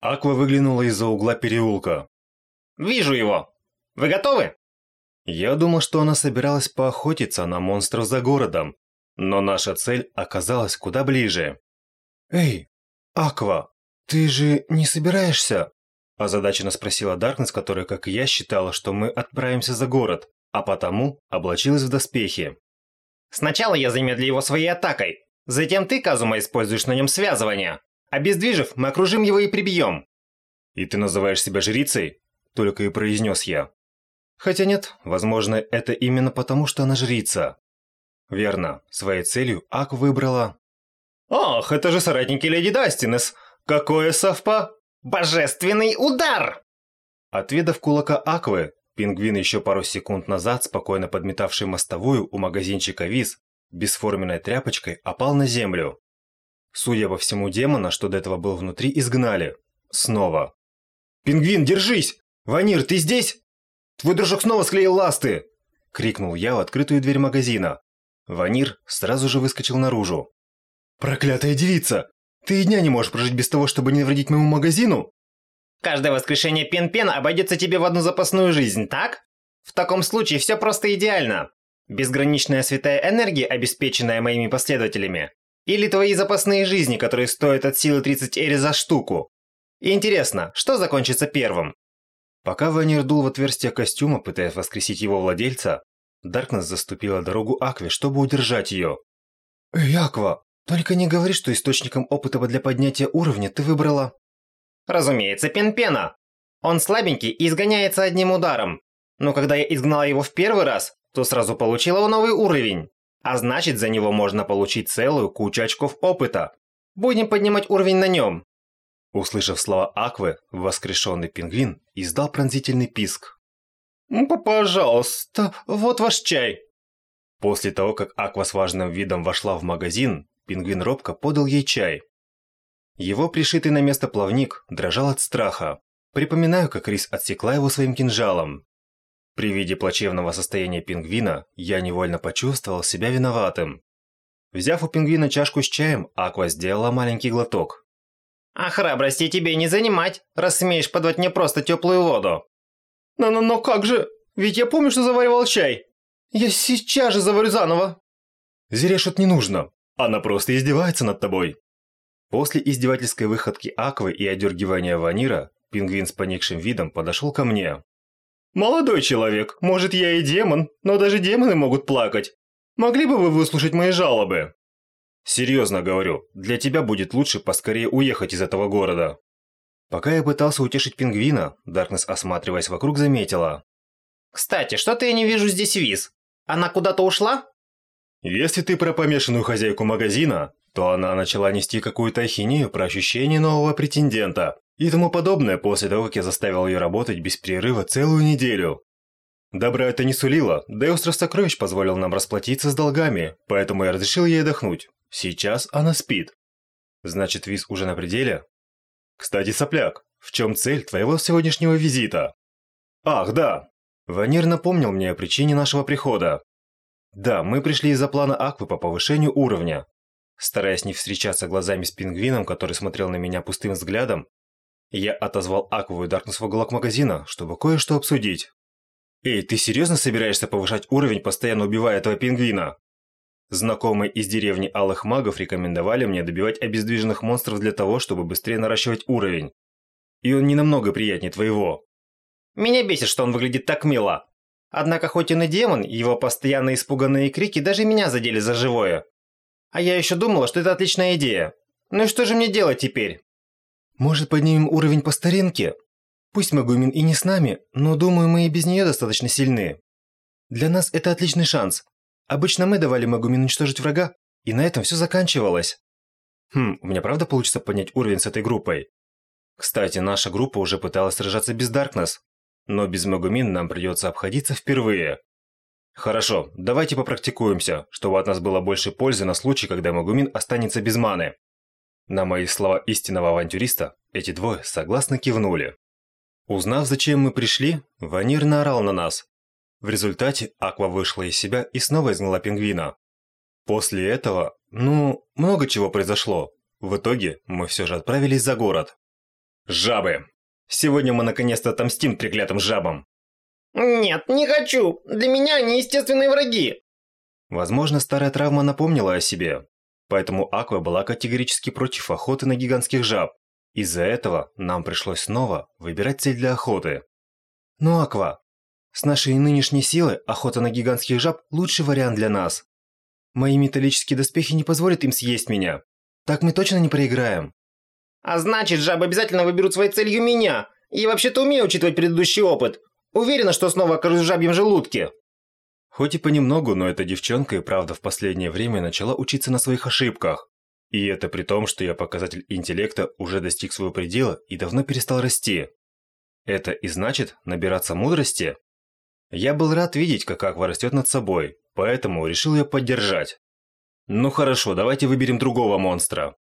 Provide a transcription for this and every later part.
Аква выглянула из-за угла переулка. «Вижу его! Вы готовы?» Я думал, что она собиралась поохотиться на монстров за городом, но наша цель оказалась куда ближе. «Эй, Аква, ты же не собираешься?» Озадаченно спросила Даркнесс, которая, как и я, считала, что мы отправимся за город, а потому облачилась в доспехи. «Сначала я замедлю его своей атакой. Затем ты, Казума, используешь на нем связывание. Обездвижив, мы окружим его и прибьем». «И ты называешь себя жрицей?» Только и произнес я. Хотя нет, возможно, это именно потому, что она жрица. Верно, своей целью Ак выбрала... «Ох, это же соратники Леди Дастинес! Какое совпа...» «Божественный удар!» От видов кулака Аквы, пингвин еще пару секунд назад, спокойно подметавший мостовую у магазинчика Виз, бесформенной тряпочкой опал на землю. Судя по всему, демона, что до этого был внутри, изгнали. Снова. «Пингвин, держись! Ванир, ты здесь? Твой дружок снова склеил ласты!» Крикнул я в открытую дверь магазина. Ванир сразу же выскочил наружу. «Проклятая девица! Ты и дня не можешь прожить без того, чтобы не навредить моему магазину?» «Каждое воскрешение Пен-Пен обойдется тебе в одну запасную жизнь, так? В таком случае все просто идеально. Безграничная святая энергия, обеспеченная моими последователями, или твои запасные жизни, которые стоят от силы 30 эри за штуку. И интересно, что закончится первым? Пока Ванир дул в отверстие костюма, пытаясь воскресить его владельца, Даркнесс заступила дорогу Акве, чтобы удержать ее. «Эй, Аква, только не говори, что источником опыта для поднятия уровня ты выбрала...» «Разумеется, Пен-Пена. Он слабенький и изгоняется одним ударом. Но когда я изгнала его в первый раз, то сразу получила новый уровень. А значит, за него можно получить целую кучу очков опыта. Будем поднимать уровень на нем. Услышав слова Аквы, воскрешенный пингвин издал пронзительный писк. «Пожалуйста, вот ваш чай». После того, как Аква с важным видом вошла в магазин, пингвин робко подал ей чай. Его пришитый на место плавник дрожал от страха. Припоминаю, как Рис отсекла его своим кинжалом. При виде плачевного состояния пингвина я невольно почувствовал себя виноватым. Взяв у пингвина чашку с чаем, Аква сделала маленький глоток. «А храбрости тебе не занимать, раз смеешь подать мне просто теплую воду». «Но, но, но как же? Ведь я помню, что заваривал чай. Я сейчас же заварю заново». «Зерешут не нужно. Она просто издевается над тобой». После издевательской выходки Аквы и одергивания Ванира, пингвин с поникшим видом подошел ко мне. «Молодой человек, может я и демон, но даже демоны могут плакать. Могли бы вы выслушать мои жалобы?» «Серьезно говорю, для тебя будет лучше поскорее уехать из этого города». Пока я пытался утешить пингвина, Даркнесс, осматриваясь вокруг, заметила. «Кстати, что-то я не вижу здесь Виз. Она куда-то ушла?» «Если ты про помешанную хозяйку магазина, то она начала нести какую-то ахинею про ощущение нового претендента и тому подобное после того, как я заставил ее работать без перерыва целую неделю. Добра это не сулило, да и остров сокровищ позволил нам расплатиться с долгами, поэтому я разрешил ей отдохнуть. Сейчас она спит. Значит, виз уже на пределе? Кстати, сопляк, в чем цель твоего сегодняшнего визита? Ах, да. Ванир напомнил мне о причине нашего прихода. Да, мы пришли из-за плана Аквы по повышению уровня. Стараясь не встречаться глазами с пингвином, который смотрел на меня пустым взглядом, я отозвал Акву и Даркнесс в уголок магазина, чтобы кое-что обсудить. «Эй, ты серьезно собираешься повышать уровень, постоянно убивая этого пингвина?» Знакомые из деревни Алых Магов рекомендовали мне добивать обездвиженных монстров для того, чтобы быстрее наращивать уровень. И он не намного приятнее твоего. Меня бесит, что он выглядит так мило. Однако хоть он и демон, его постоянно испуганные крики даже меня задели за живое. А я еще думала, что это отличная идея. Ну и что же мне делать теперь? Может, поднимем уровень по старинке? Пусть Магумин и не с нами, но думаю, мы и без нее достаточно сильны. Для нас это отличный шанс. Обычно мы давали Магумин уничтожить врага, и на этом все заканчивалось. Хм, у меня правда получится поднять уровень с этой группой? Кстати, наша группа уже пыталась сражаться без Даркнесс, но без Магумин нам придется обходиться впервые. Хорошо, давайте попрактикуемся, чтобы от нас было больше пользы на случай, когда Магумин останется без маны. На мои слова истинного авантюриста, эти двое согласно кивнули. Узнав, зачем мы пришли, Ванир наорал на нас. В результате Аква вышла из себя и снова изгнала пингвина. После этого, ну, много чего произошло. В итоге мы все же отправились за город. Жабы. Сегодня мы наконец-то отомстим треклятым жабам. Нет, не хочу. Для меня они естественные враги. Возможно, старая травма напомнила о себе. Поэтому Аква была категорически против охоты на гигантских жаб. Из-за этого нам пришлось снова выбирать цель для охоты. Но ну, Аква, с нашей нынешней силой охота на гигантских жаб – лучший вариант для нас. Мои металлические доспехи не позволят им съесть меня. Так мы точно не проиграем. А значит, жабы обязательно выберут своей целью меня. И вообще-то умею учитывать предыдущий опыт. Уверена, что снова окажусь в жабьем желудке. Хоть и понемногу, но эта девчонка и правда в последнее время начала учиться на своих ошибках. И это при том, что я показатель интеллекта уже достиг своего предела и давно перестал расти. Это и значит набираться мудрости? Я был рад видеть, как Аква растет над собой, поэтому решил ее поддержать. Ну хорошо, давайте выберем другого монстра.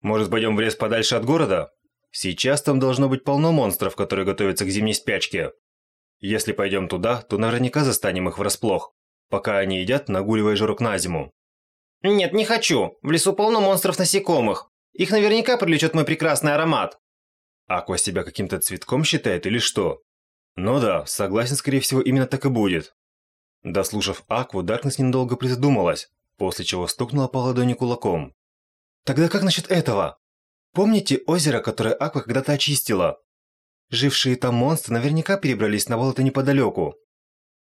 Может, пойдем в лес подальше от города? Сейчас там должно быть полно монстров, которые готовятся к зимней спячке. Если пойдем туда, то наверняка застанем их врасплох, пока они едят, нагуливая жирок на зиму. Нет, не хочу. В лесу полно монстров-насекомых. Их наверняка привлечет мой прекрасный аромат. Аква себя каким-то цветком считает или что? Ну да, согласен, скорее всего, именно так и будет. Дослушав Акву, Даркнесс недолго призадумалась, после чего стукнула по ладони кулаком. Тогда как насчет этого? Помните озеро, которое Аква когда-то очистила? Жившие там монстры наверняка перебрались на болото неподалеку.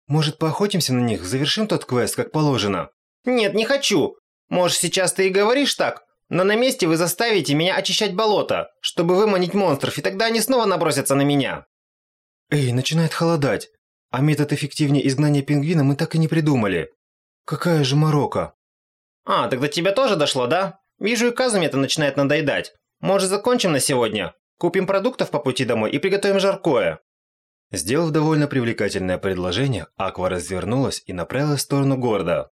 Может, поохотимся на них, завершим тот квест, как положено? Нет, не хочу. Может, сейчас ты и говоришь так, но на месте вы заставите меня очищать болото, чтобы выманить монстров, и тогда они снова набросятся на меня. Эй, начинает холодать. А метод эффективнее изгнания пингвина мы так и не придумали. Какая же морока. А, тогда тебе тоже дошло, да? Вижу, и Казуме это начинает надоедать. Может, закончим на сегодня? Купим продуктов по пути домой и приготовим жаркое. Сделав довольно привлекательное предложение, Аква развернулась и направилась в сторону города.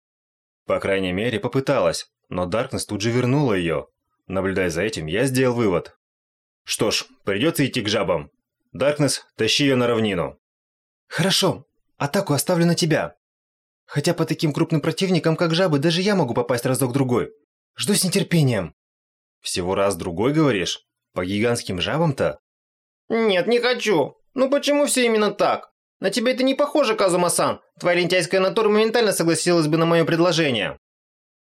По крайней мере, попыталась, но Даркнесс тут же вернула ее. Наблюдая за этим, я сделал вывод. Что ж, придется идти к жабам. Даркнесс, тащи ее на равнину. Хорошо, атаку оставлю на тебя. Хотя по таким крупным противникам, как жабы, даже я могу попасть разок-другой. Жду с нетерпением. Всего раз-другой, говоришь? По гигантским жабам-то? Нет, не хочу. Ну почему все именно так? На тебя это не похоже, Казума-сан. Твоя лентяйская натура моментально согласилась бы на мое предложение.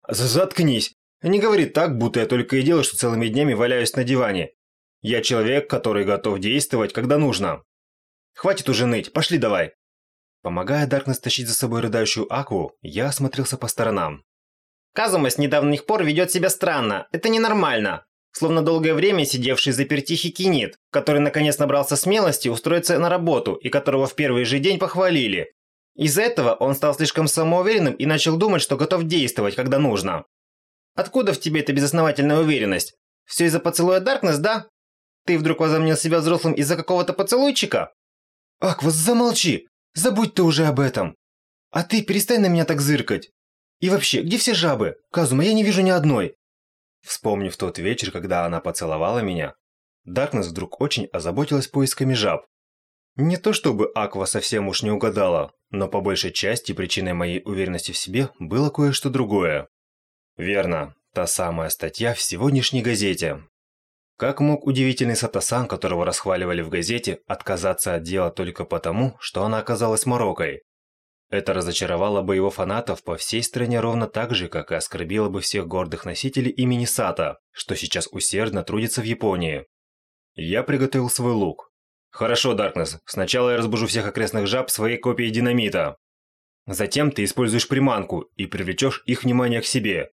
Заткнись. Не говори так, будто я только и делаю, что целыми днями валяюсь на диване. Я человек, который готов действовать, когда нужно. Хватит уже ныть, пошли давай. Помогая Даркнесс тащить за собой рыдающую Акву, я осмотрелся по сторонам. Казума с недавних пор ведет себя странно. Это ненормально словно долгое время сидевший заперти хикинит, который наконец набрался смелости устроиться на работу и которого в первый же день похвалили. Из-за этого он стал слишком самоуверенным и начал думать, что готов действовать, когда нужно. Откуда в тебе эта безосновательная уверенность? Все из-за поцелуя Даркнесс, да? Ты вдруг возомнил себя взрослым из-за какого-то поцелуйчика? Аквас, замолчи! Забудь ты уже об этом! А ты перестань на меня так зыркать! И вообще, где все жабы? Казума, я не вижу ни одной. Вспомнив тот вечер, когда она поцеловала меня, Даркнесс вдруг очень озаботилась поисками жаб. Не то чтобы Аква совсем уж не угадала, но по большей части причиной моей уверенности в себе было кое-что другое. Верно, та самая статья в сегодняшней газете. Как мог удивительный Сатасан, которого расхваливали в газете, отказаться от дела только потому, что она оказалась морокой? Это разочаровало бы его фанатов по всей стране ровно так же, как и оскорбило бы всех гордых носителей имени Сата, что сейчас усердно трудится в Японии. Я приготовил свой лук. Хорошо, Даркнесс, сначала я разбужу всех окрестных жаб своей копией динамита. Затем ты используешь приманку и привлечешь их внимание к себе.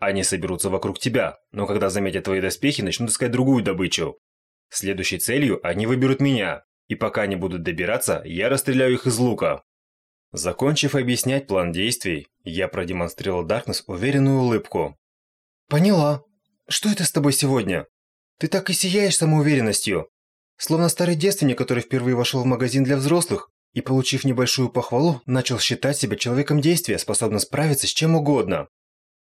Они соберутся вокруг тебя, но когда заметят твои доспехи, начнут искать другую добычу. Следующей целью они выберут меня, и пока они будут добираться, я расстреляю их из лука. Закончив объяснять план действий, я продемонстрировал Даркнесс уверенную улыбку. «Поняла. Что это с тобой сегодня? Ты так и сияешь самоуверенностью. Словно старый девственник, который впервые вошел в магазин для взрослых и, получив небольшую похвалу, начал считать себя человеком действия, способным справиться с чем угодно.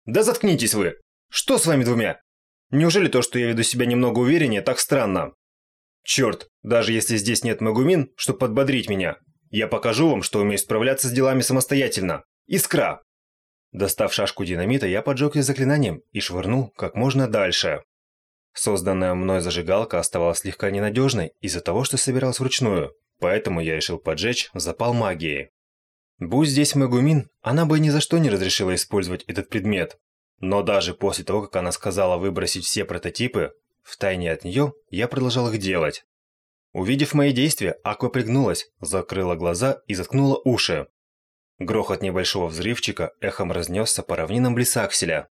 Да заткнитесь вы! Что с вами двумя? Неужели то, что я веду себя немного увереннее, так странно? Черт, даже если здесь нет Магумин, чтобы подбодрить меня, я покажу вам, что умею справляться с делами самостоятельно. Искра!» Достав шашку динамита, я поджег ее заклинанием и швырнул как можно дальше. Созданная мной зажигалка оставалась слегка ненадежной из-за того, что собиралась вручную, поэтому я решил поджечь запал магии. Будь здесь Магумин, она бы ни за что не разрешила использовать этот предмет. Но даже после того, как она сказала выбросить все прототипы, втайне от нее я продолжал их делать. Увидев мои действия, Аква пригнулась, закрыла глаза и заткнула уши. Грохот небольшого взрывчика эхом разнесся по равнинам Блисакселя.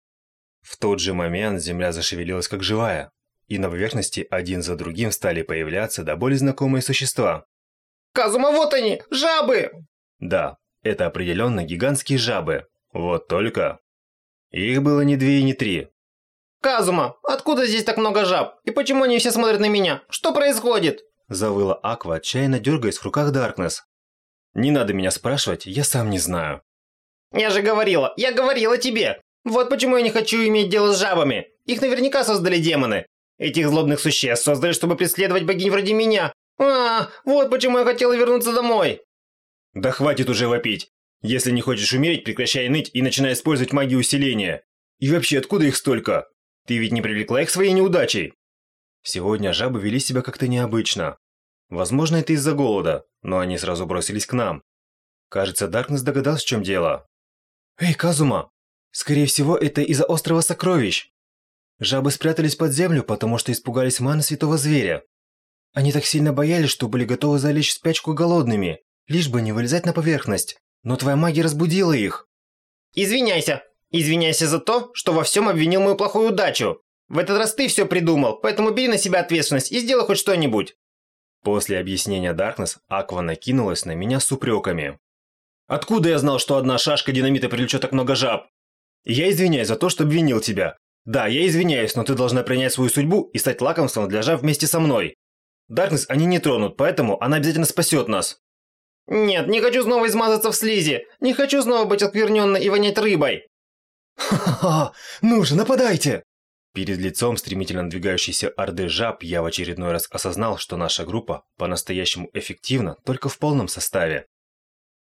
В тот же момент земля зашевелилась как живая, и на поверхности один за другим стали появляться до боли знакомые существа. Казума, вот они! Жабы! Да, это определенно гигантские жабы. Вот только... Их было не две и не три. Казума, откуда здесь так много жаб? И почему они все смотрят на меня? Что происходит? Завыла Аква, отчаянно дергаясь в руках Даркнесс. Не надо меня спрашивать, я сам не знаю. Я же говорила, я говорила тебе. Вот почему я не хочу иметь дело с жабами. Их наверняка создали демоны. Этих злобных существ создали, чтобы преследовать богинь вроде меня. А, вот почему я хотела вернуться домой. Да хватит уже вопить. Если не хочешь умереть, прекращай ныть и начинай использовать магию усиления. И вообще, откуда их столько? Ты ведь не привлекла их своей неудачей. Сегодня жабы вели себя как-то необычно. Возможно, это из-за голода, но они сразу бросились к нам. Кажется, Даркнесс догадался, в чем дело. «Эй, Казума! Скорее всего, это из-за острова сокровищ. Жабы спрятались под землю, потому что испугались маны святого зверя. Они так сильно боялись, что были готовы залечь в спячку голодными, лишь бы не вылезать на поверхность. Но твоя магия разбудила их. Извиняйся. Извиняйся за то, что во всем обвинил мою плохую удачу. В этот раз ты все придумал, поэтому бери на себя ответственность и сделай хоть что-нибудь. После объяснения Даркнесс, Аква накинулась на меня с упреками. «Откуда я знал, что одна шашка динамита привлечет так много жаб? Я извиняюсь за то, что обвинил тебя. Да, я извиняюсь, но ты должна принять свою судьбу и стать лакомством для жаб вместе со мной. Даркнесс они не тронут, поэтому она обязательно спасет нас». «Нет, не хочу снова измазаться в слизи. Не хочу снова быть оскверненной и вонять рыбой». «Ха-ха-ха! Ну же, нападайте!» Перед лицом стремительно надвигающейся орды жаб я в очередной раз осознал, что наша группа по-настоящему эффективна только в полном составе.